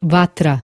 Vatra.